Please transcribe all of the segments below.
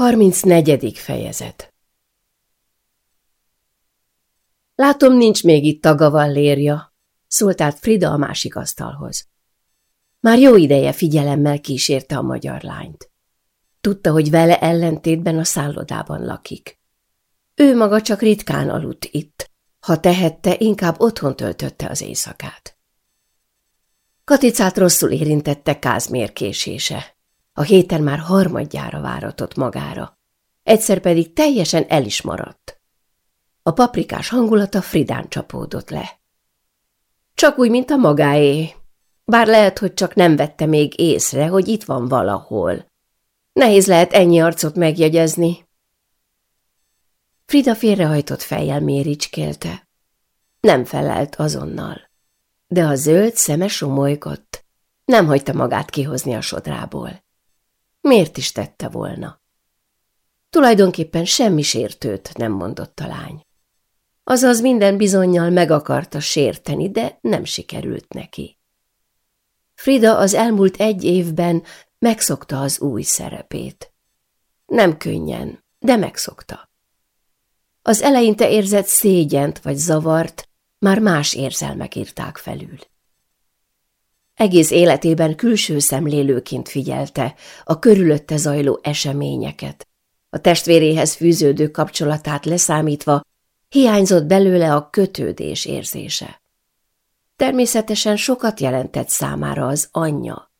34. fejezet Látom, nincs még itt a gavallérja, szólt át Frida a másik asztalhoz. Már jó ideje figyelemmel kísérte a magyar lányt. Tudta, hogy vele ellentétben a szállodában lakik. Ő maga csak ritkán aludt itt, ha tehette, inkább otthon töltötte az éjszakát. Katicát rosszul érintette Kázmér késése. A héten már harmadjára váratott magára. Egyszer pedig teljesen el is maradt. A paprikás hangulata Fridán csapódott le. Csak úgy, mint a magáé. Bár lehet, hogy csak nem vette még észre, hogy itt van valahol. Nehéz lehet ennyi arcot megjegyezni. Frida félrehajtott fejjel méricskélte. Nem felelt azonnal. De a zöld szeme somolygott. Nem hagyta magát kihozni a sodrából. Miért is tette volna? Tulajdonképpen semmi sértőt nem mondott a lány. Azaz minden bizonyal meg akarta sérteni, de nem sikerült neki. Frida az elmúlt egy évben megszokta az új szerepét. Nem könnyen, de megszokta. Az eleinte érzett szégyent vagy zavart már más érzelmek írták felül. Egész életében külső szemlélőként figyelte a körülötte zajló eseményeket. A testvéréhez fűződő kapcsolatát leszámítva hiányzott belőle a kötődés érzése. Természetesen sokat jelentett számára az anyja,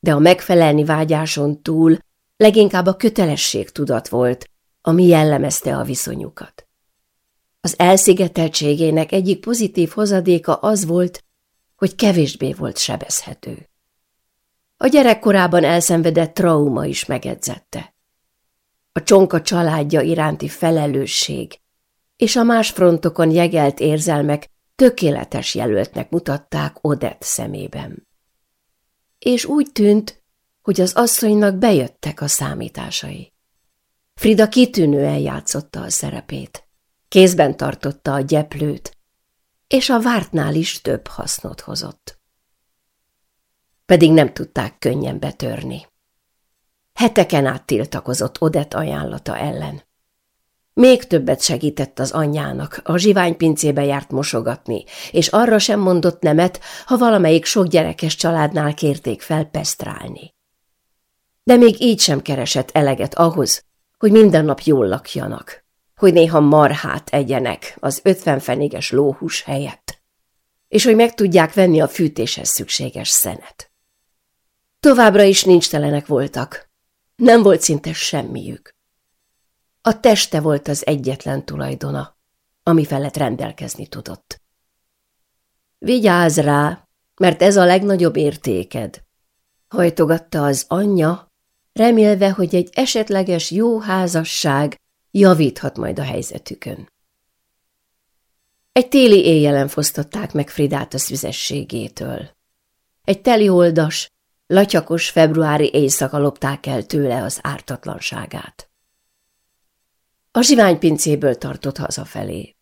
de a megfelelni vágyáson túl leginkább a kötelesség tudat volt, ami jellemezte a viszonyukat. Az elszigeteltségének egyik pozitív hozadéka az volt, hogy kevésbé volt sebezhető. A gyerekkorában elszenvedett trauma is megedzette. A csonka családja iránti felelősség és a más frontokon jegelt érzelmek tökéletes jelöltnek mutatták Odett szemében. És úgy tűnt, hogy az asszonynak bejöttek a számításai. Frida kitűnően játszotta a szerepét. Kézben tartotta a gyeplőt, és a vártnál is több hasznot hozott. Pedig nem tudták könnyen betörni. Heteken át tiltakozott Odett ajánlata ellen. Még többet segített az anyjának, a zsiványpincébe járt mosogatni, és arra sem mondott nemet, ha valamelyik sok gyerekes családnál kérték fel pesztrálni. De még így sem keresett eleget ahhoz, hogy minden nap jól lakjanak, hogy néha marhát egyenek az ötven fenéges lóhús helyett, és hogy meg tudják venni a fűtéshez szükséges szenet. Továbbra is nincs telenek voltak, nem volt szinte semmiük. A teste volt az egyetlen tulajdona, ami felett rendelkezni tudott. Vigyázz rá, mert ez a legnagyobb értéked, hajtogatta az anyja, remélve, hogy egy esetleges jó házasság javíthat majd a helyzetükön. Egy téli éjjelen fosztották meg Fridát a szüzességétől. Egy telioldas, latyakos februári éjszaka lopták el tőle az ártatlanságát. A zsiványpincéből tartott hazafelé.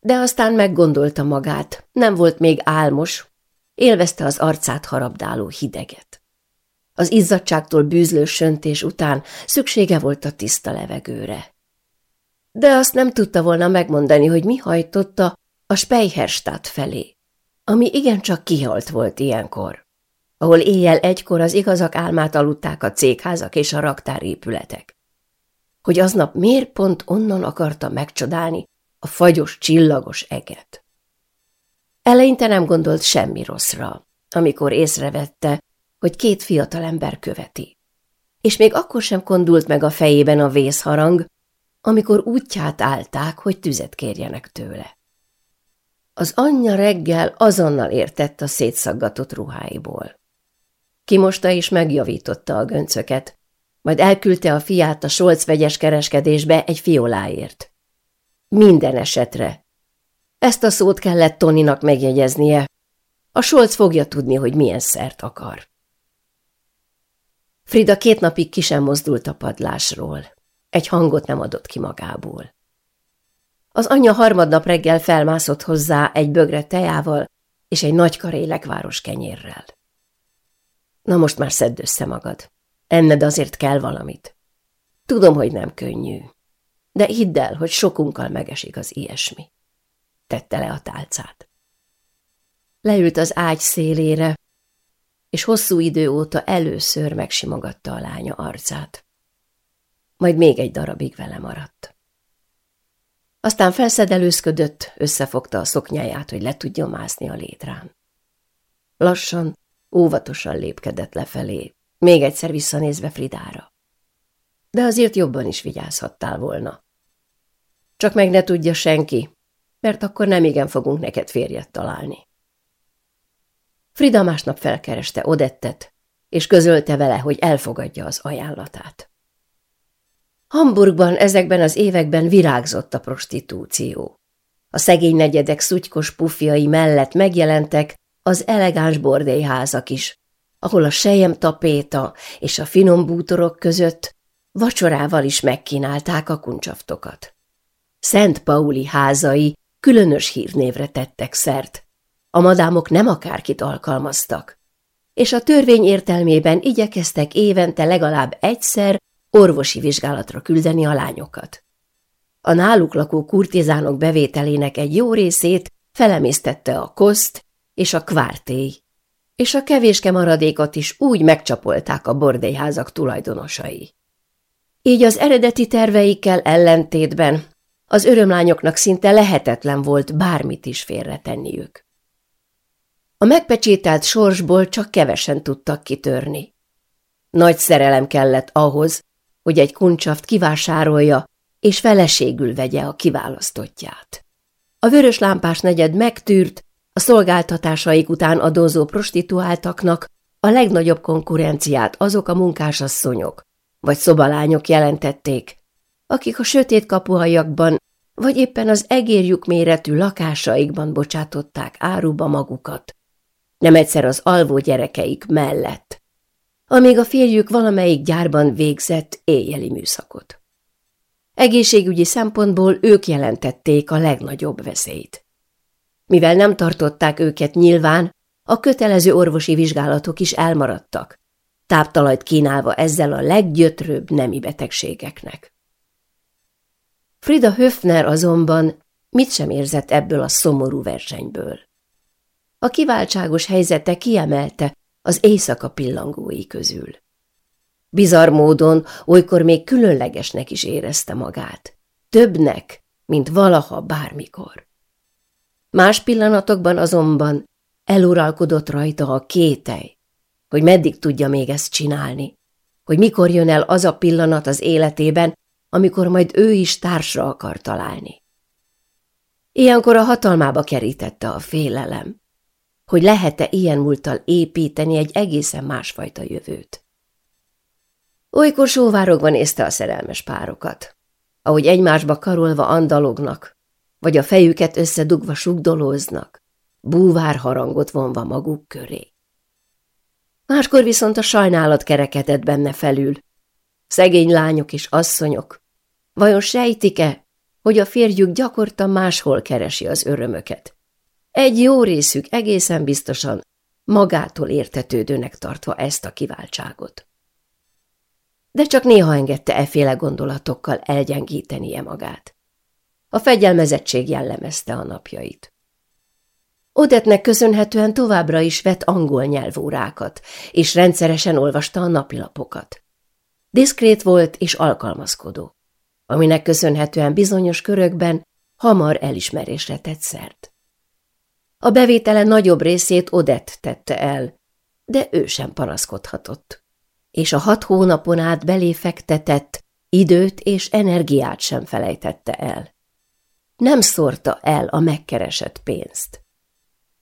De aztán meggondolta magát, nem volt még álmos, élvezte az arcát harabdáló hideget. Az izzadságtól bűzlő söntés után szüksége volt a tiszta levegőre de azt nem tudta volna megmondani, hogy mi hajtotta a Speyherstadt felé, ami igencsak kihalt volt ilyenkor, ahol éjjel egykor az igazak álmát aludták a cégházak és a raktárépületek. Hogy aznap miért pont onnan akarta megcsodálni a fagyos, csillagos eget. Eleinte nem gondolt semmi rosszra, amikor észrevette, hogy két fiatalember követi. És még akkor sem kondult meg a fejében a vészharang, amikor útját állták, hogy tüzet kérjenek tőle. Az anyja reggel azonnal értett a szétszaggatott ruháiból. Kimosta és megjavította a göncöket, majd elküldte a fiát a Solc vegyes kereskedésbe egy fioláért. Minden esetre. Ezt a szót kellett Toninak megjegyeznie. A Solc fogja tudni, hogy milyen szert akar. Frida két napig ki sem mozdult a padlásról. Egy hangot nem adott ki magából. Az anyja harmadnap reggel felmászott hozzá egy bögre tejával és egy nagy karélekváros kenyérrel. Na most már szedd össze magad. Enned azért kell valamit. Tudom, hogy nem könnyű, de hidd el, hogy sokunkkal megesik az ilyesmi. Tette le a tálcát. Leült az ágy szélére, és hosszú idő óta először megsimogatta a lánya arcát. Majd még egy darabig vele maradt. Aztán felszedelőzködött, összefogta a szoknyáját, hogy le tudjon mászni a létrán. Lassan, óvatosan lépkedett lefelé, még egyszer visszanézve Fridára. De azért jobban is vigyázhattál volna. Csak meg ne tudja senki, mert akkor nem igen fogunk neked férjet találni. Frida másnap felkereste Odettet, és közölte vele, hogy elfogadja az ajánlatát. Hamburgban ezekben az években virágzott a prostitúció. A szegény negyedek szutykos pufjai mellett megjelentek az elegáns bordélyházak is, ahol a sejem tapéta és a finom bútorok között vacsorával is megkínálták a kuncsaftokat. Szent Pauli házai különös hírnévre tettek szert. A madámok nem akárkit alkalmaztak, és a törvény értelmében igyekeztek évente legalább egyszer orvosi vizsgálatra küldeni a lányokat. A náluk lakó kurtizánok bevételének egy jó részét felemésztette a koszt és a kvártély, és a kevéske maradékot is úgy megcsapolták a bordélyházak tulajdonosai. Így az eredeti terveikkel ellentétben az örömlányoknak szinte lehetetlen volt bármit is félretenniük. A megpecsételt sorsból csak kevesen tudtak kitörni. Nagy szerelem kellett ahhoz, hogy egy kuncsaft kivásárolja, és feleségül vegye a kiválasztottját. A vörös lámpás negyed megtűrt, a szolgáltatásaik után adózó prostituáltaknak a legnagyobb konkurenciát azok a munkásasszonyok vagy szobalányok jelentették, akik a sötét kapuhajakban vagy éppen az egérjük méretű lakásaikban bocsátották áruba magukat, nem egyszer az alvó gyerekeik mellett, amíg a férjük valamelyik gyárban végzett éjjeli műszakot. Egészségügyi szempontból ők jelentették a legnagyobb veszélyt. Mivel nem tartották őket nyilván, a kötelező orvosi vizsgálatok is elmaradtak, táptalajt kínálva ezzel a leggyötrőbb nemi betegségeknek. Frida Höfner azonban mit sem érzett ebből a szomorú versenyből. A kiváltságos helyzete kiemelte az éjszaka pillangói közül. Bizarr módon olykor még különlegesnek is érezte magát. Többnek, mint valaha bármikor. Más pillanatokban azonban eluralkodott rajta a kételj, hogy meddig tudja még ezt csinálni, hogy mikor jön el az a pillanat az életében, amikor majd ő is társra akar találni. Ilyenkor a hatalmába kerítette a félelem, hogy lehet-e ilyen múlttal építeni egy egészen másfajta jövőt. Olykor sóvárogva nézte a szerelmes párokat, ahogy egymásba karolva andalognak, vagy a fejüket összedugva sugdolóznak, búvár harangot vonva maguk köré. Máskor viszont a sajnálat kerekedett benne felül. Szegény lányok és asszonyok, vajon sejtik-e, hogy a férjük gyakorta máshol keresi az örömöket? Egy jó részük egészen biztosan magától értetődőnek tartva ezt a kiváltságot. De csak néha engedte eféle gondolatokkal elgyengítenie magát. A fegyelmezettség jellemezte a napjait. Odetnek köszönhetően továbbra is vett angol nyelvórákat, és rendszeresen olvasta a napilapokat. Diszkrét volt és alkalmazkodó, aminek köszönhetően bizonyos körökben hamar elismerésre tett szert. A bevétele nagyobb részét Odett tette el, de ő sem panaszkodhatott. És a hat hónapon át belé fektetett időt és energiát sem felejtette el. Nem szórta el a megkeresett pénzt.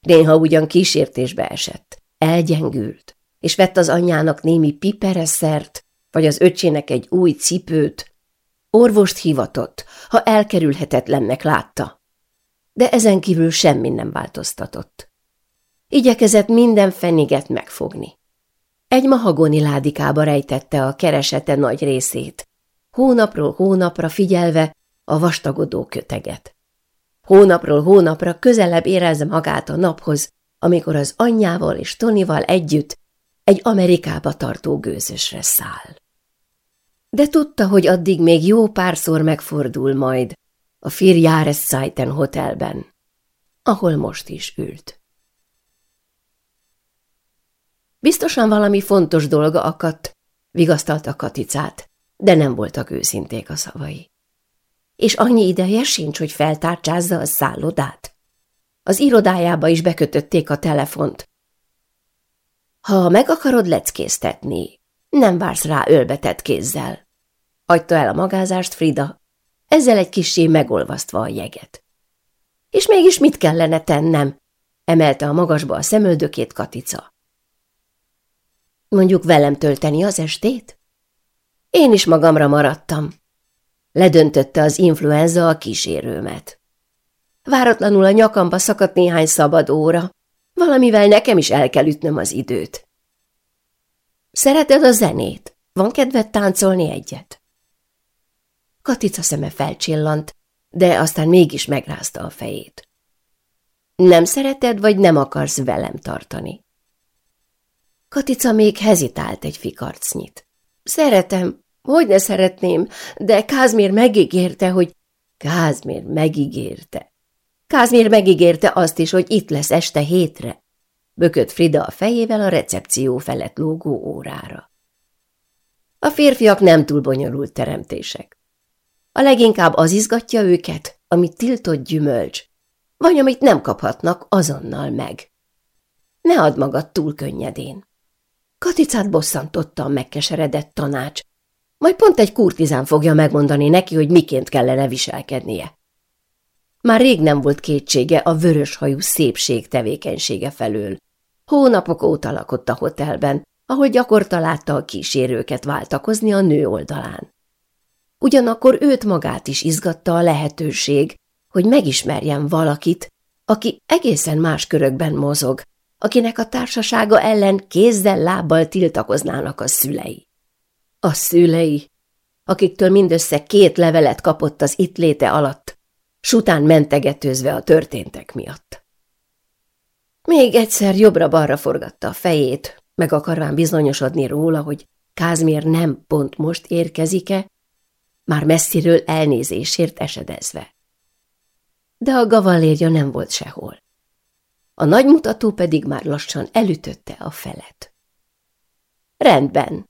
Néha ugyan kísértésbe esett, elgyengült, és vett az anyjának némi pipereszert, vagy az öcsének egy új cipőt, orvost hivatott, ha elkerülhetetlennek látta. De ezen kívül semmi nem változtatott. Igyekezett minden feniget megfogni. Egy mahagoni ládikába rejtette a keresete nagy részét, hónapról hónapra figyelve a vastagodó köteget. Hónapról hónapra közelebb érezze magát a naphoz, amikor az anyjával és Tonival együtt egy Amerikába tartó gőzösre száll. de tudta, hogy addig még jó párszor megfordul majd a Firjáres-Szájten hotelben, ahol most is ült. Biztosan valami fontos dolga akadt, vigasztalta Katicát, de nem voltak őszinték a szavai. És annyi ideje sincs, hogy feltárcsázza a szállodát. Az irodájába is bekötötték a telefont. Ha meg akarod leckésztetni, nem vársz rá ölbetett kézzel. Hagyta el a magázást Frida, ezzel egy kissé megolvasztva a jeget. És mégis mit kellene tennem? emelte a magasba a szemöldökét Katica. Mondjuk velem tölteni az estét? Én is magamra maradtam. Ledöntötte az influenza a kísérőmet. Váratlanul a nyakamba szakadt néhány szabad óra, valamivel nekem is el kell ütnöm az időt. Szereted a zenét? Van kedved táncolni egyet? Katica szeme felcsillant, de aztán mégis megrázta a fejét. Nem szereted, vagy nem akarsz velem tartani? Katica még hezitált egy fikarcnyit. Szeretem, hogy ne szeretném, de Kázmér megígérte, hogy... Kázmér megígérte. Kázmér megígérte azt is, hogy itt lesz este hétre. Bökött Frida a fejével a recepció felett lógó órára. A férfiak nem túl bonyolult teremtések. A leginkább az izgatja őket, amit tiltott gyümölcs, vagy amit nem kaphatnak azonnal meg. Ne add magad túl könnyedén. Katicát bosszantotta a megkeseredett tanács, majd pont egy kurtizán fogja megmondani neki, hogy miként kellene viselkednie. Már rég nem volt kétsége a vörös hajú szépség tevékenysége felől. Hónapok óta lakott a hotelben, ahol gyakorta látta a kísérőket váltakozni a nő oldalán. Ugyanakkor őt magát is izgatta a lehetőség, hogy megismerjen valakit, aki egészen más körökben mozog, akinek a társasága ellen kézzel-lábbal tiltakoznának a szülei. A szülei, akiktől mindössze két levelet kapott az itt léte alatt, s után mentegetőzve a történtek miatt. Még egyszer jobbra-balra forgatta a fejét, meg akarván bizonyosodni róla, hogy Kázmér nem pont most érkezik-e, már messziről elnézésért esedezve. De a gavallérja nem volt sehol a nagymutató pedig már lassan elütötte a felet. Rendben,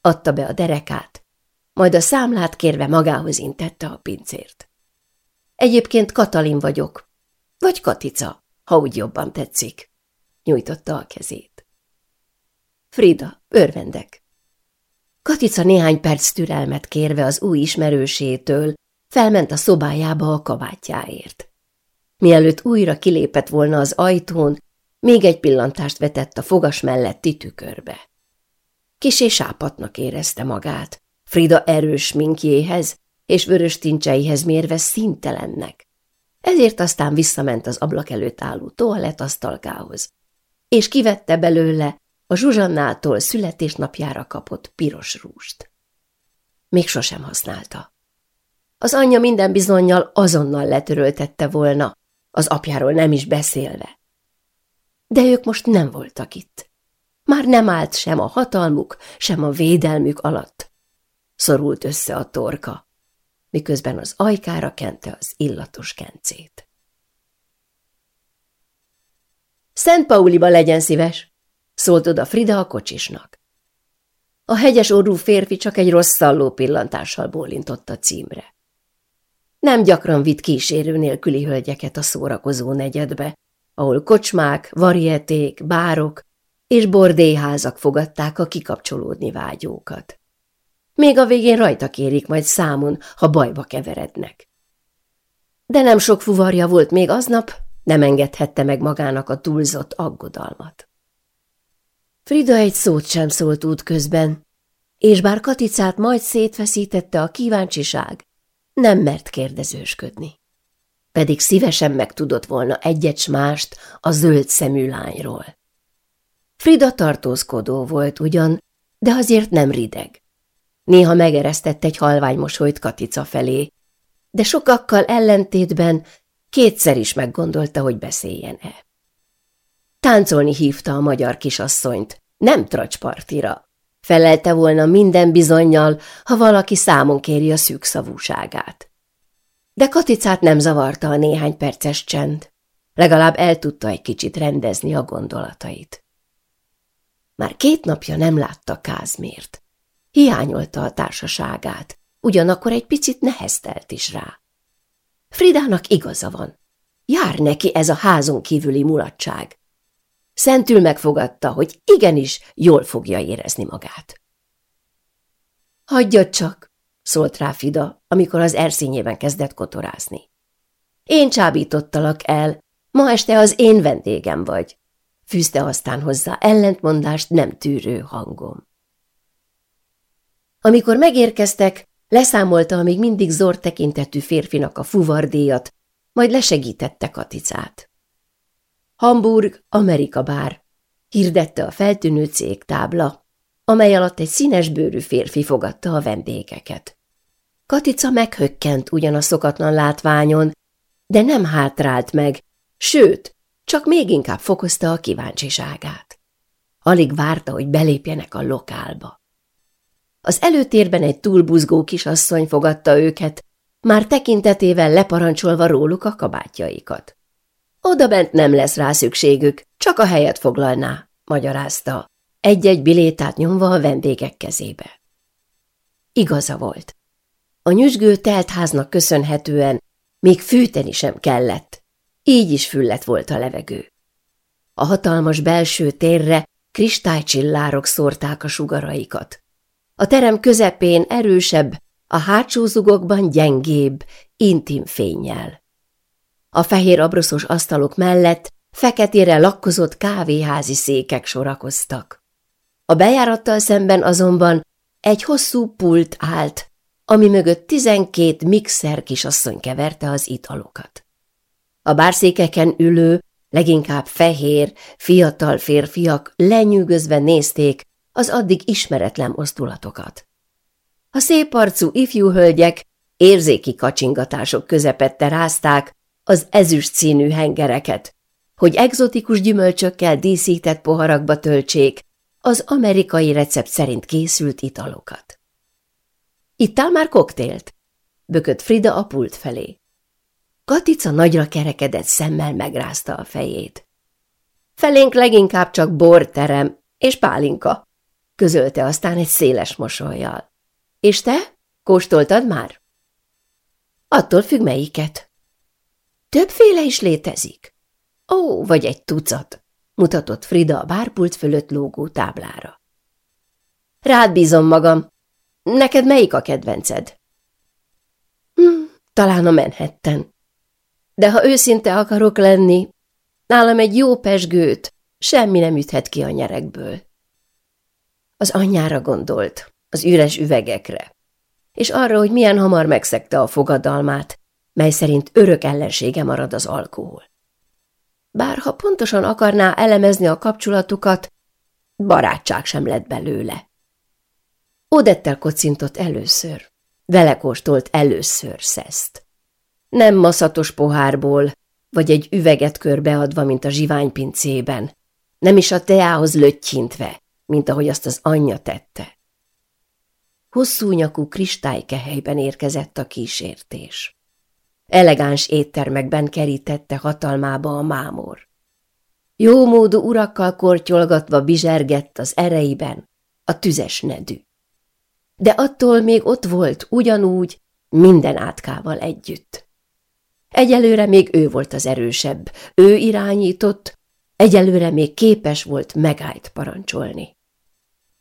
adta be a derekát, majd a számlát kérve magához intette a pincért. Egyébként Katalin vagyok, vagy Katica, ha úgy jobban tetszik, nyújtotta a kezét. Frida, örvendek. Katica néhány perc türelmet kérve az új ismerősétől, felment a szobájába a kabátjáért. Mielőtt újra kilépett volna az ajtón, még egy pillantást vetett a fogas melletti tükörbe. Kisé sápatnak érezte magát, Frida erős minkjéhez és vörös tincseihez mérve szintelennek. Ezért aztán visszament az ablak előtt álló toalettasztalkához, és kivette belőle a Zsuzsannától születésnapjára kapott piros rúst. Még sosem használta. Az anyja minden bizonyal azonnal letöröltette volna, az apjáról nem is beszélve. De ők most nem voltak itt. Már nem állt sem a hatalmuk, sem a védelmük alatt. Szorult össze a torka, miközben az ajkára kente az illatos kencét. Szent Pauliba legyen szíves, szólt oda Frida a kocsisnak. A hegyes orrú férfi csak egy rossz szalló pillantással bólintott a címre. Nem gyakran vitt kísérő nélküli hölgyeket a szórakozó negyedbe, ahol kocsmák, varieték, bárok és bordéházak fogadták a kikapcsolódni vágyókat. Még a végén rajta kérik majd számon, ha bajba keverednek. De nem sok fuvarja volt még aznap, nem engedhette meg magának a túlzott aggodalmat. Frida egy szót sem szólt út közben, és bár Katicát majd szétfeszítette a kíváncsiság, nem mert kérdezősködni. Pedig szívesen megtudott volna egyet mást a zöld szemű lányról. Frida tartózkodó volt ugyan, de azért nem rideg. Néha megeresztett egy halvány mosolyt Katica felé, de sokakkal ellentétben kétszer is meggondolta, hogy beszéljen-e. Táncolni hívta a magyar kisasszonyt, nem tracspartira, Felelte volna minden bizonyal, ha valaki számon kéri a szűkszavúságát. De Katicát nem zavarta a néhány perces csend. Legalább el tudta egy kicsit rendezni a gondolatait. Már két napja nem látta Kázmért. Hiányolta a társaságát, ugyanakkor egy picit neheztelt is rá. Fridának igaza van. Jár neki ez a házon kívüli mulatság. Szentül megfogadta, hogy igenis jól fogja érezni magát. Hagyja csak, szólt rá Fida, amikor az erszényében kezdett kotorázni. Én csábítottalak el, ma este az én vendégem vagy, fűzte aztán hozzá ellentmondást nem tűrő hangom. Amikor megérkeztek, leszámolta a még mindig zord tekintetű férfinak a fuvardíjat, majd lesegítette Katicát. Hamburg, Amerika bár, hirdette a feltűnő cégtábla, amely alatt egy színes bőrű férfi fogadta a vendégeket. Katica meghökkent ugyan a szokatlan látványon, de nem hátrált meg, sőt, csak még inkább fokozta a kíváncsiságát. Alig várta, hogy belépjenek a lokálba. Az előtérben egy túlbuzgó kisasszony fogadta őket, már tekintetével leparancsolva róluk a kabátjaikat. Oda bent nem lesz rá szükségük, csak a helyet foglalná, magyarázta, egy-egy bilétát nyomva a vendégek kezébe. Igaza volt. A nyüzsgő teltháznak köszönhetően még fűteni sem kellett, így is füllet volt a levegő. A hatalmas belső térre kristálycsillárok szórták a sugaraikat. A terem közepén erősebb, a hátsó zugokban gyengébb, intim fényjel. A fehér abroszos asztalok mellett feketére lakkozott kávéházi székek sorakoztak. A bejárattal szemben azonban egy hosszú pult állt, ami mögött tizenkét mixer kisasszony keverte az italokat. A bárszékeken ülő, leginkább fehér, fiatal férfiak lenyűgözve nézték az addig ismeretlen osztulatokat. A szép arcú ifjú hölgyek érzéki kacsingatások közepette rázták az ezüst színű hengereket, hogy egzotikus gyümölcsökkel díszített poharakba töltsék az amerikai recept szerint készült italokat. Ittál már koktélt? Bökött Frida a pult felé. Katica nagyra kerekedett szemmel megrázta a fejét. Felénk leginkább csak borterem és pálinka, közölte aztán egy széles mosolyjal. És te? Kóstoltad már? Attól függ melyiket. Többféle is létezik. Ó, vagy egy tucat, mutatott Frida a bárpult fölött lógó táblára. Rád bízom magam. Neked melyik a kedvenced? Hm, talán a Manhattan. De ha őszinte akarok lenni, nálam egy jó pesgőt semmi nem üthet ki a nyerekből. Az anyjára gondolt, az üres üvegekre, és arra, hogy milyen hamar megszegte a fogadalmát, mely szerint örök ellensége marad az alkohol. Bár ha pontosan akarná elemezni a kapcsolatukat, barátság sem lett belőle. Odettel kocintott először, vele kóstolt először szeszt. Nem maszatos pohárból, vagy egy üveget körbeadva, mint a zsiványpincében, nem is a teához löttyintve, mint ahogy azt az anyja tette. Hosszú nyakú kristálykehelyben érkezett a kísértés. Elegáns éttermekben kerítette hatalmába a mámor. Jómódú urakkal kortyolgatva bizsergett az ereiben a tüzes nedű. De attól még ott volt ugyanúgy, minden átkával együtt. Egyelőre még ő volt az erősebb, ő irányított, egyelőre még képes volt megállt parancsolni.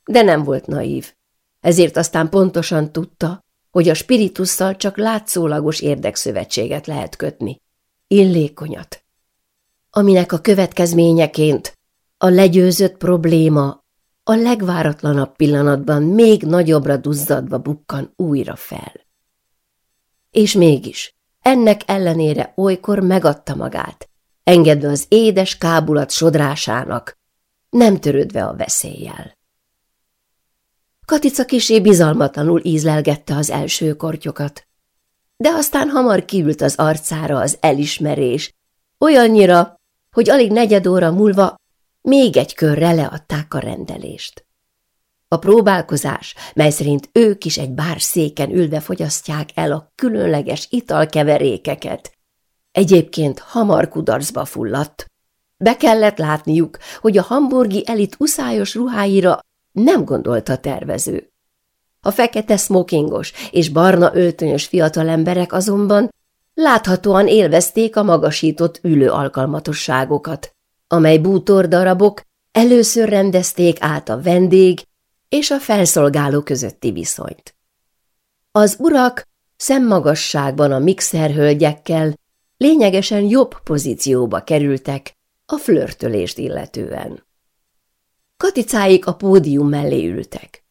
De nem volt naív, ezért aztán pontosan tudta, hogy a spiritusszal csak látszólagos érdekszövetséget lehet kötni, illékonyat, aminek a következményeként a legyőzött probléma a legváratlanabb pillanatban még nagyobbra duzzadva bukkan újra fel. És mégis, ennek ellenére olykor megadta magát, engedve az édes kábulat sodrásának, nem törődve a veszéllyel. Katica kisé bizalmatlanul ízlelgette az első kortyokat, de aztán hamar kiült az arcára az elismerés, olyannyira, hogy alig negyed óra múlva még egy körre leadták a rendelést. A próbálkozás, mely szerint ők is egy bár széken ülve fogyasztják el a különleges italkeverékeket, egyébként hamar kudarcba fulladt. Be kellett látniuk, hogy a hamburgi elit uszályos ruháira nem gondolt a tervező. A fekete smokingos és barna öltönyös fiatalemberek azonban láthatóan élvezték a magasított ülő alkalmatosságokat, amely bútor darabok először rendezték át a vendég és a felszolgáló közötti viszonyt. Az urak szemmagasságban a mixerhölgyekkel lényegesen jobb pozícióba kerültek a flörtölést illetően. Katicáik a pódium mellé ültek.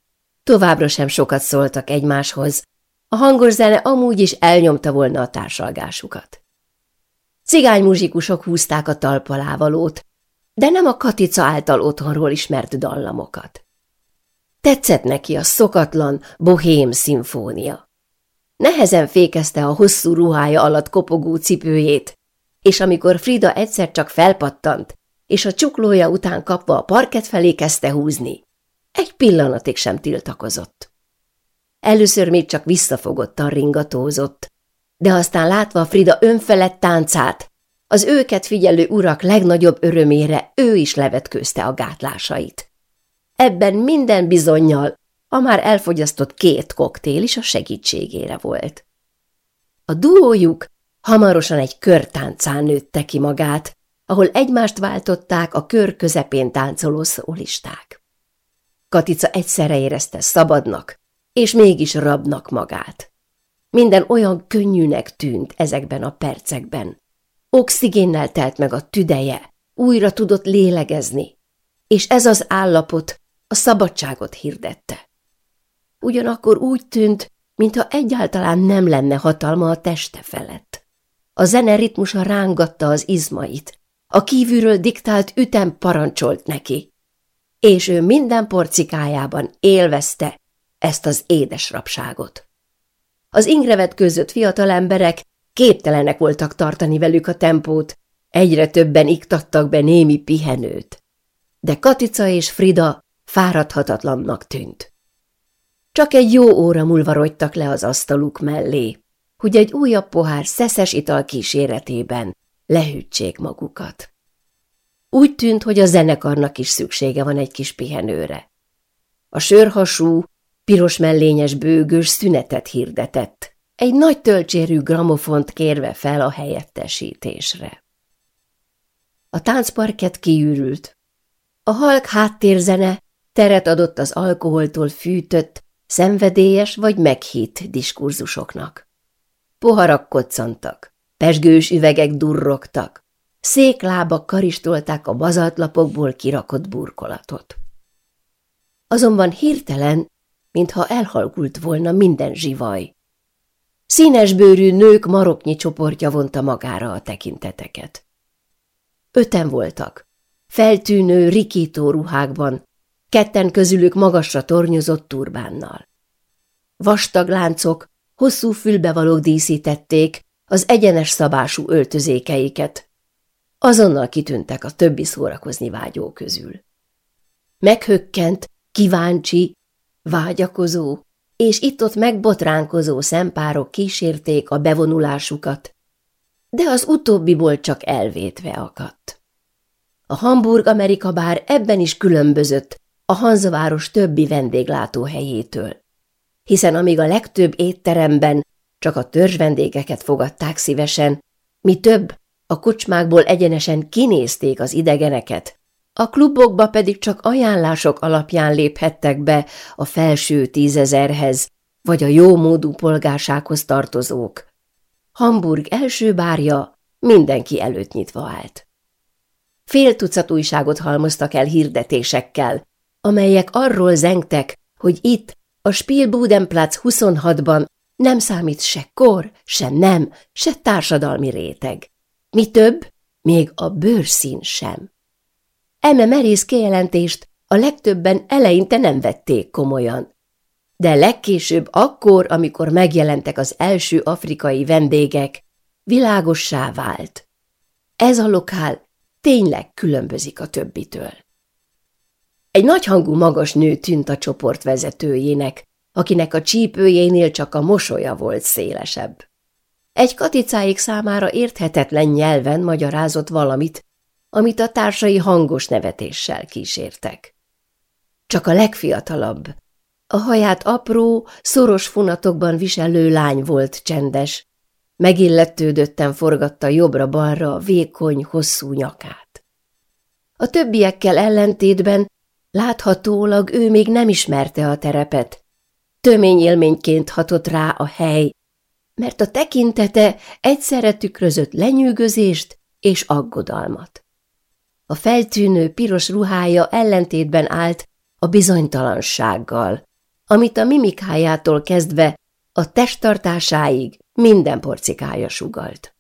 Továbbra sem sokat szóltak egymáshoz, a hangos zene amúgy is elnyomta volna a társalgásukat. Cigány muzsikusok húzták a talpalávalót, de nem a Katica által otthonról ismert dallamokat. Tetszett neki a szokatlan, bohém szimfónia. Nehezen fékezte a hosszú ruhája alatt kopogó cipőjét, és amikor Frida egyszer csak felpattant, és a csuklója után kapva a parket felé kezdte húzni, egy pillanatig sem tiltakozott. Először még csak visszafogottan ringatózott, de aztán látva Frida önfelett táncát, az őket figyelő urak legnagyobb örömére ő is levetkőzte a gátlásait. Ebben minden bizonyal a már elfogyasztott két koktél is a segítségére volt. A duójuk hamarosan egy körtáncán nőtte ki magát, ahol egymást váltották a kör közepén táncoló szólisták. Katica egyszerre érezte szabadnak, és mégis rabnak magát. Minden olyan könnyűnek tűnt ezekben a percekben. Oxigénnel telt meg a tüdeje, újra tudott lélegezni, és ez az állapot a szabadságot hirdette. Ugyanakkor úgy tűnt, mintha egyáltalán nem lenne hatalma a teste felett. A zene ritmusa rángatta az izmait, a kívülről diktált ütem parancsolt neki, és ő minden porcikájában élvezte ezt az édes rapságot. Az ingrevet között fiatal emberek képtelenek voltak tartani velük a tempót, egyre többen iktattak be némi pihenőt. De Katica és Frida fáradhatatlannak tűnt. Csak egy jó óra múlva rogytak le az asztaluk mellé, hogy egy újabb pohár szeszes ital kíséretében lehűtsék magukat. Úgy tűnt, hogy a zenekarnak is szüksége van egy kis pihenőre. A sörhasú, piros mellényes bőgős szünetet hirdetett, egy nagy tölcsérű gramofont kérve fel a helyettesítésre. A táncparket kiürült. A halk háttérzene teret adott az alkoholtól fűtött, szenvedélyes vagy meghitt diskurzusoknak. Poharak koccantak, pesgős üvegek durrogtak, széklábak karistolták a bazaltlapokból kirakott burkolatot. Azonban hirtelen, mintha elhalkult volna minden zsivaj. Színesbőrű nők maroknyi csoportja vonta magára a tekinteteket. Öten voltak, feltűnő, rikító ruhákban, ketten közülük magasra tornyozott turbánnal. Vastag láncok, hosszú fülbevalók díszítették az egyenes szabású öltözékeiket. Azonnal kitűntek a többi szórakozni vágyó közül. Meghökkent, kíváncsi, vágyakozó, és itt-ott megbotránkozó szempárok kísérték a bevonulásukat, de az utóbbiból csak elvétve akadt. A Hamburg-Amerika bár ebben is különbözött a Hanzaváros többi vendéglátóhelyétől, hiszen amíg a legtöbb étteremben csak a törzsvendégeket fogadták szívesen, mi több, a kocsmákból egyenesen kinézték az idegeneket, a klubokba pedig csak ajánlások alapján léphettek be a felső tízezerhez, vagy a jómódú polgársághoz tartozók. Hamburg első bárja mindenki előtt nyitva állt. Fél tucat újságot halmoztak el hirdetésekkel, amelyek arról zengtek, hogy itt, a Spielbudenplatz 26-ban nem számít se kor, se nem, se társadalmi réteg. Mi több, még a bőrszín sem. Eme merész kijelentést a legtöbben eleinte nem vették komolyan. De legkésőbb akkor, amikor megjelentek az első afrikai vendégek, világossá vált. Ez a lokál tényleg különbözik a többitől. Egy nagyhangú magas nő tűnt a csoport vezetőjének, akinek a csípőjénél csak a mosolya volt szélesebb. Egy katicáik számára érthetetlen nyelven magyarázott valamit, amit a társai hangos nevetéssel kísértek. Csak a legfiatalabb, a haját apró, szoros funatokban viselő lány volt csendes, megillettődötten forgatta jobbra-balra vékony, hosszú nyakát. A többiekkel ellentétben láthatólag ő még nem ismerte a terepet, tömény élményként hatott rá a hely, mert a tekintete egyszerre tükrözött lenyűgözést és aggodalmat. A feltűnő piros ruhája ellentétben állt a bizonytalansággal, amit a mimikájától kezdve a testtartásáig minden porcikája sugalt.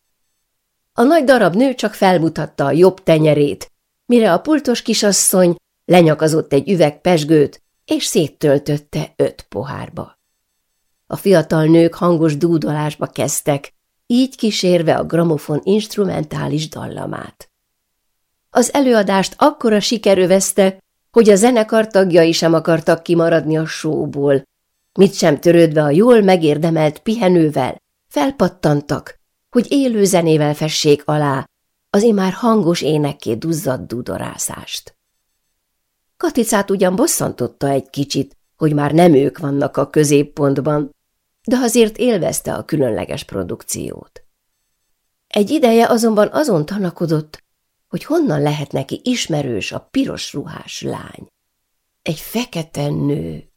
A nagy darab nő csak felmutatta a jobb tenyerét, mire a pultos kisasszony lenyakazott egy üveg pesgőt, és széttöltötte öt pohárba. A fiatal nők hangos dúdolásba kezdtek, így kísérve a gramofon instrumentális dallamát. Az előadást akkora siker övezte, hogy a zenekar tagjai sem akartak kimaradni a sóból. Mit sem törődve a jól megérdemelt pihenővel, felpattantak, hogy élő zenével fessék alá az imár hangos énekké duzzadt dudorászást. Katicát ugyan bosszantotta egy kicsit, hogy már nem ők vannak a középpontban, de azért élvezte a különleges produkciót. Egy ideje azonban azon tanakodott, hogy honnan lehet neki ismerős a piros ruhás lány. Egy fekete nő.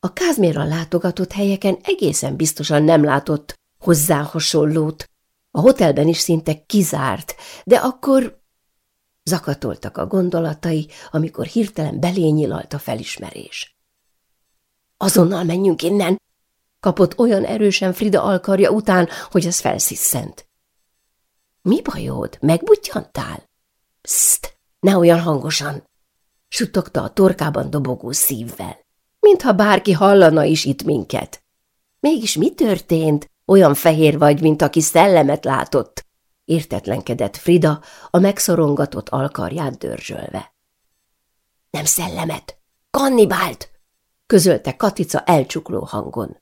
A Kázmérra látogatott helyeken egészen biztosan nem látott hozzá hasonlót, a hotelben is szinte kizárt, de akkor zakatoltak a gondolatai, amikor hirtelen belényilalt a felismerés. Azonnal menjünk innen, kapott olyan erősen Frida alkarja után, hogy az felsziszent. Mi bajod? Megbutyantál? Pszt, ne olyan hangosan! Suttogta a torkában dobogó szívvel. Mintha bárki hallana is itt minket. Mégis mi történt? Olyan fehér vagy, mint aki szellemet látott. Értetlenkedett Frida, a megszorongatott alkarját dörzsölve. Nem szellemet, kannibált! közölte Katica elcsukló hangon.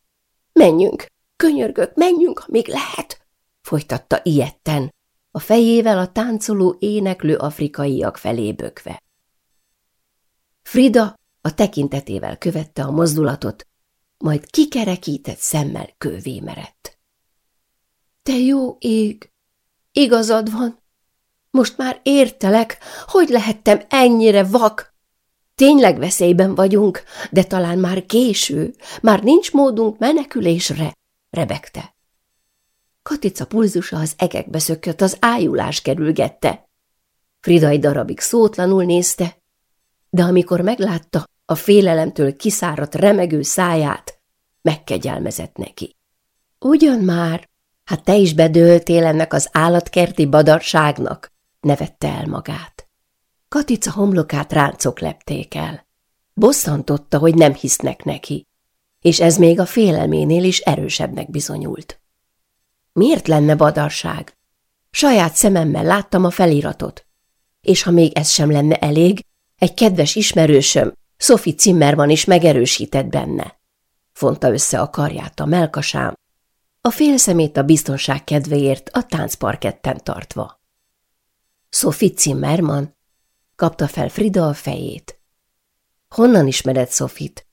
Menjünk, könyörgök, menjünk, amíg lehet, folytatta ilyetten, a fejével a táncoló, éneklő afrikaiak felé bökve. Frida a tekintetével követte a mozdulatot, majd kikerekített szemmel kővé merett. Te jó ég! Igazad van! Most már értelek, hogy lehettem ennyire vak. Tényleg veszélyben vagyunk, de talán már késő, már nincs módunk menekülésre, rebegte. Katica pulzusa az egekbe szökött, az ájulás kerülgette. Frida egy darabig szótlanul nézte, de amikor meglátta a félelemtől kiszáradt remegő száját, megkegyelmezett neki. Ugyan már, hát te is bedőltél ennek az állatkerti badarságnak, nevette el magát. Katica homlokát ráncok lepték el. Bosszantotta, hogy nem hisznek neki, és ez még a félelménél is erősebbnek bizonyult. Miért lenne badarság? Saját szememmel láttam a feliratot. És ha még ez sem lenne elég, egy kedves ismerősöm, Sophie Zimmerman is megerősített benne. Fonta össze a karját a melkasám, a félszemét a biztonság kedvéért a táncparketten tartva. Sophie Zimmerman? Kapta fel Frida a fejét. Honnan ismered Sofit?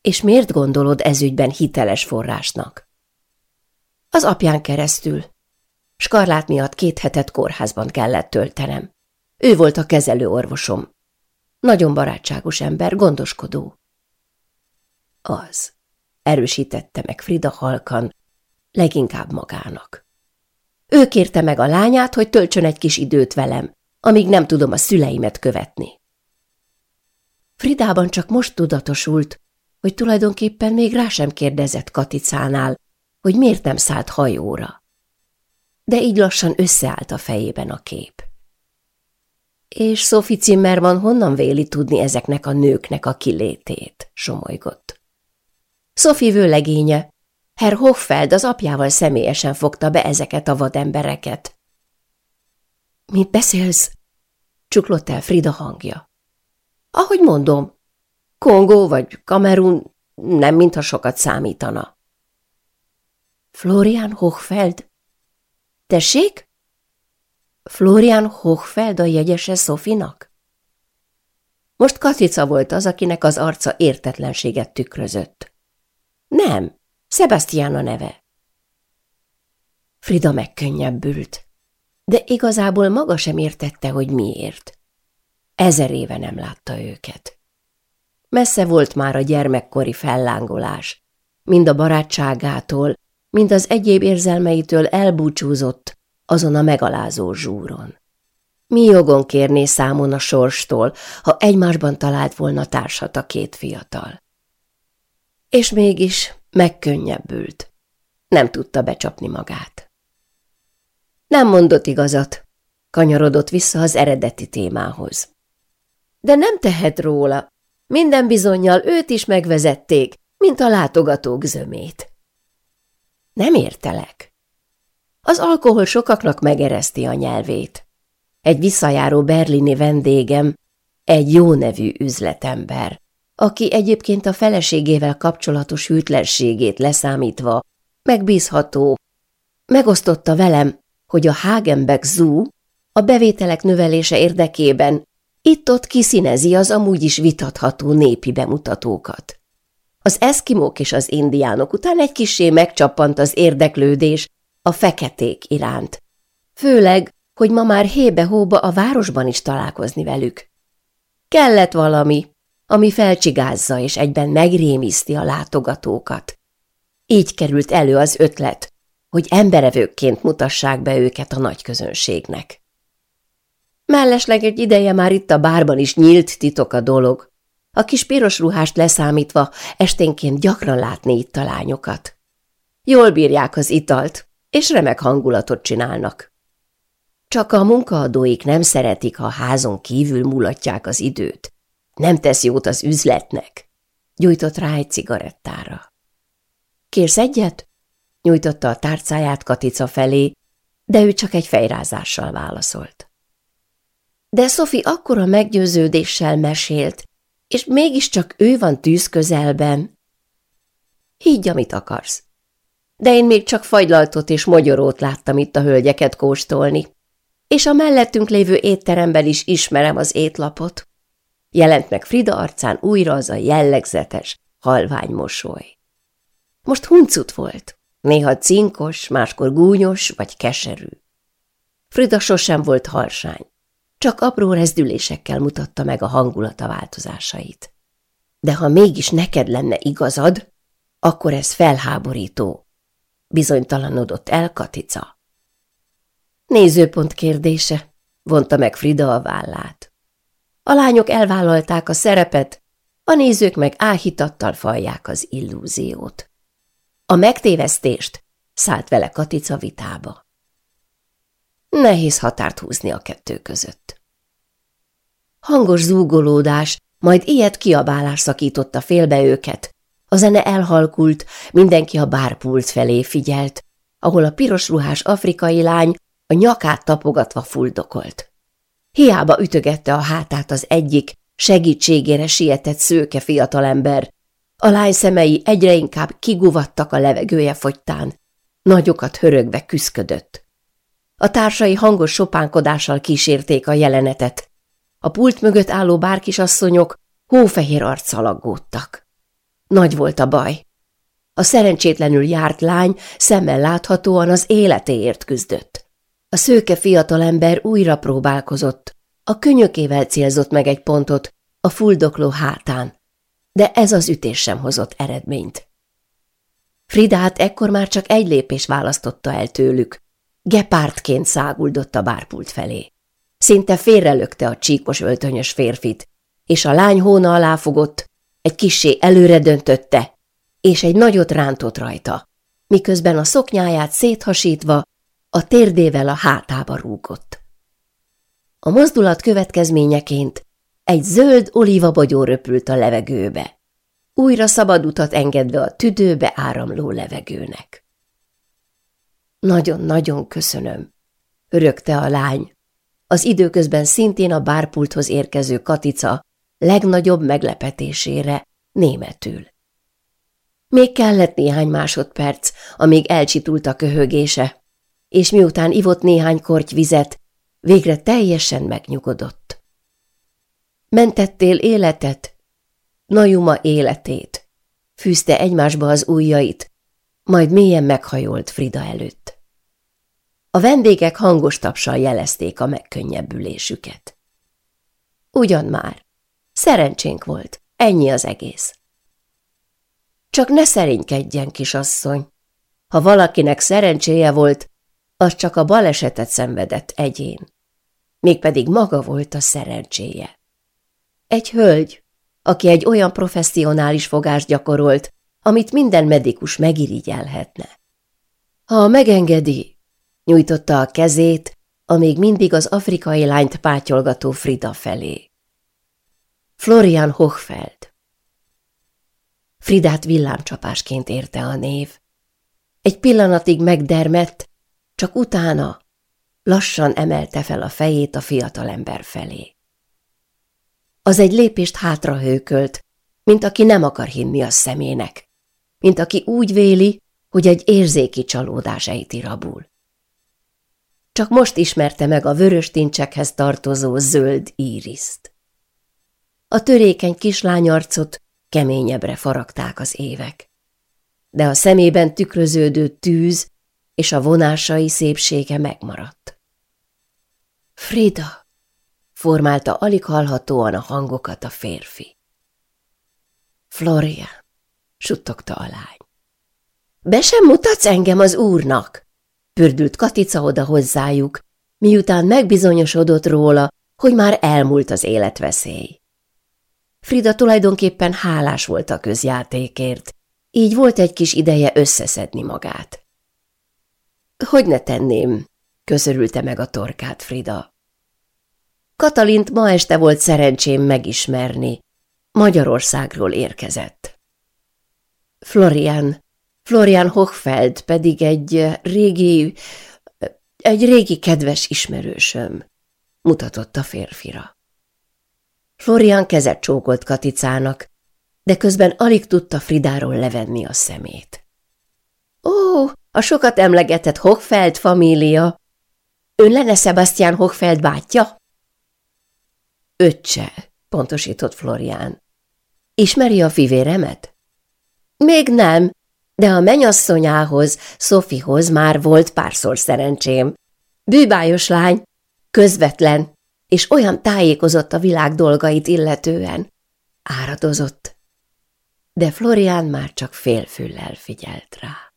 És miért gondolod ezügyben hiteles forrásnak? Az apján keresztül. Skarlát miatt két hetet kórházban kellett töltenem. Ő volt a kezelő orvosom. Nagyon barátságos ember, gondoskodó. Az. Erősítette meg Frida halkan, leginkább magának. Ő kérte meg a lányát, hogy töltsön egy kis időt velem, amíg nem tudom a szüleimet követni. Fridában csak most tudatosult, hogy tulajdonképpen még rá sem kérdezett Katicánál, hogy miért nem szállt hajóra. De így lassan összeállt a fejében a kép. És Sophie Zimmerman honnan véli tudni ezeknek a nőknek a kilétét, somolygott. Sophie vőlegénye, Herr Hochfeld az apjával személyesen fogta be ezeket a vadembereket. – Mi beszélsz? – csuklott el Frida hangja. Ahogy mondom, Kongó vagy Kamerun nem mintha sokat számítana. Florian Hochfeld? Tessék? Florian Hochfeld a jegyese Szofinak? Most Katica volt az, akinek az arca értetlenséget tükrözött. Nem, Sebastian a neve. Frida megkönnyebbült, de igazából maga sem értette, hogy miért. Ezer éve nem látta őket. Messze volt már a gyermekkori fellángolás, mind a barátságától, mind az egyéb érzelmeitől elbúcsúzott azon a megalázó zsúron. Mi jogon kérné számon a sorstól, ha egymásban talált volna társat a két fiatal? És mégis megkönnyebbült. Nem tudta becsapni magát. Nem mondott igazat, kanyarodott vissza az eredeti témához. De nem tehet róla, minden bizonyal őt is megvezették, mint a látogatók zömét. Nem értelek. Az alkohol sokaknak megereszti a nyelvét. Egy visszajáró berlini vendégem, egy jó nevű üzletember, aki egyébként a feleségével kapcsolatos hűtlenségét leszámítva megbízható, megosztotta velem, hogy a Hagenbeck Zoo a bevételek növelése érdekében itt-ott kiszínezi az amúgy is vitatható népi bemutatókat. Az eszkimók és az indiánok után egy kisé megcsappant az érdeklődés a feketék iránt. Főleg, hogy ma már hébe-hóba a városban is találkozni velük. Kellett valami, ami felcsigázza és egyben megrémiszti a látogatókat. Így került elő az ötlet, hogy emberevőkként mutassák be őket a nagy közönségnek. Mellesleg egy ideje már itt a bárban is nyílt titok a dolog. A kis piros ruhást leszámítva esténként gyakran látni itt a lányokat. Jól bírják az italt, és remek hangulatot csinálnak. Csak a munkaadóik nem szeretik, ha házon kívül mulatják az időt. Nem tesz jót az üzletnek. Gyújtott rá egy cigarettára. Kérsz egyet? Nyújtotta a tárcáját Katica felé, de ő csak egy fejrázással válaszolt. De Szofi akkora meggyőződéssel mesélt, és mégiscsak ő van tűz közelben. Higgy, amit akarsz. De én még csak fagylaltot és mogyorót láttam itt a hölgyeket kóstolni, és a mellettünk lévő étteremben is ismerem az étlapot. Jelent meg Frida arcán újra az a jellegzetes, halvány mosoly. Most huncut volt, néha cinkos, máskor gúnyos vagy keserű. Frida sosem volt harsány, csak apró rezdülésekkel mutatta meg a hangulata változásait. De ha mégis neked lenne igazad, akkor ez felháborító. Bizonytalanodott el Katica. Nézőpont kérdése, vonta meg Frida a vállát. A lányok elvállalták a szerepet, a nézők meg áhítattal falják az illúziót. A megtévesztést szállt vele Katica vitába. Nehéz határt húzni a kettő között. Hangos zúgolódás, majd ilyet kiabálás szakította félbe őket. A zene elhalkult, mindenki a bárpult felé figyelt, ahol a piros ruhás afrikai lány a nyakát tapogatva fuldokolt. Hiába ütögette a hátát az egyik, segítségére sietett szőke fiatalember. A lány szemei egyre inkább kiguvattak a levegője fogytán. Nagyokat hörögve küszködött. A társai hangos sopánkodással kísérték a jelenetet. A pult mögött álló bárkisasszonyok hófehér arccal aggódtak. Nagy volt a baj. A szerencsétlenül járt lány szemmel láthatóan az életéért küzdött. A szőke fiatalember újra próbálkozott, a könyökével célzott meg egy pontot a fuldokló hátán, de ez az ütés sem hozott eredményt. Fridát ekkor már csak egy lépés választotta el tőlük, gepártként száguldott a bárpult felé. Szinte félrelökte a csíkos öltönyös férfit, és a lány hóna alá fogott, egy kissé előre döntötte, és egy nagyot rántott rajta, miközben a szoknyáját széthasítva a térdével a hátába rúgott. A mozdulat következményeként egy zöld olívabogyó röpült a levegőbe, újra szabad utat engedve a tüdőbe áramló levegőnek. Nagyon-nagyon köszönöm, örökte a lány, az időközben szintén a bárpulthoz érkező Katica legnagyobb meglepetésére németül. Még kellett néhány másodperc, amíg elcsitult a köhögése, és miután ivott néhány korty vizet, végre teljesen megnyugodott. Mentettél életet? Najuma életét. Fűzte egymásba az ujjait, majd mélyen meghajolt Frida előtt. A vendégek hangos tapsal jelezték a megkönnyebbülésüket. Ugyan már. Szerencsénk volt. Ennyi az egész. Csak ne szerénykedjen, kisasszony. Ha valakinek szerencséje volt, az csak a balesetet szenvedett egyén. Mégpedig maga volt a szerencséje. Egy hölgy, aki egy olyan professzionális fogást gyakorolt, amit minden medikus megirigyelhetne. Ha megengedi, nyújtotta a kezét, amíg mindig az afrikai lányt pátyolgató Frida felé. Florian Hochfeld Fridát villámcsapásként érte a név. Egy pillanatig megdermett, csak utána lassan emelte fel a fejét a fiatalember felé. Az egy lépést hátra hőkölt, mint aki nem akar hinni a szemének, mint aki úgy véli, hogy egy érzéki csalódás ejti rabul. Csak most ismerte meg a vörös tincsekhez tartozó zöld íriszt. A törékeny kislányarcot keményebbre faragták az évek. De a szemében tükröződő tűz és a vonásai szépsége megmaradt. Frida! formálta alig hallhatóan a hangokat a férfi. Florian, suttogta a lány. Be sem mutatsz engem az úrnak? Pördült Katica oda hozzájuk, miután megbizonyosodott róla, hogy már elmúlt az életveszély. Frida tulajdonképpen hálás volt a közjátékért, így volt egy kis ideje összeszedni magát. Hogy ne tenném, közörülte meg a torkát Frida. Katalint ma este volt szerencsém megismerni. Magyarországról érkezett. Florian, Florian Hochfeld pedig egy régi, egy régi kedves ismerősöm, mutatott a férfira. Florian kezet csókolt Katicának, de közben alig tudta Fridáról levenni a szemét. Ó, a sokat emlegetett Hochfeld família. Ön lenne Sebastian Hochfeld bátyja? Öccse, pontosított Florian. Ismeri a fivéremet? Még nem, de a menyasszonyához, Szofihoz már volt párszor szerencsém. Bűbájos lány, közvetlen, és olyan tájékozott a világ dolgait illetően. Áradozott. De Florián már csak félfüllel figyelt rá.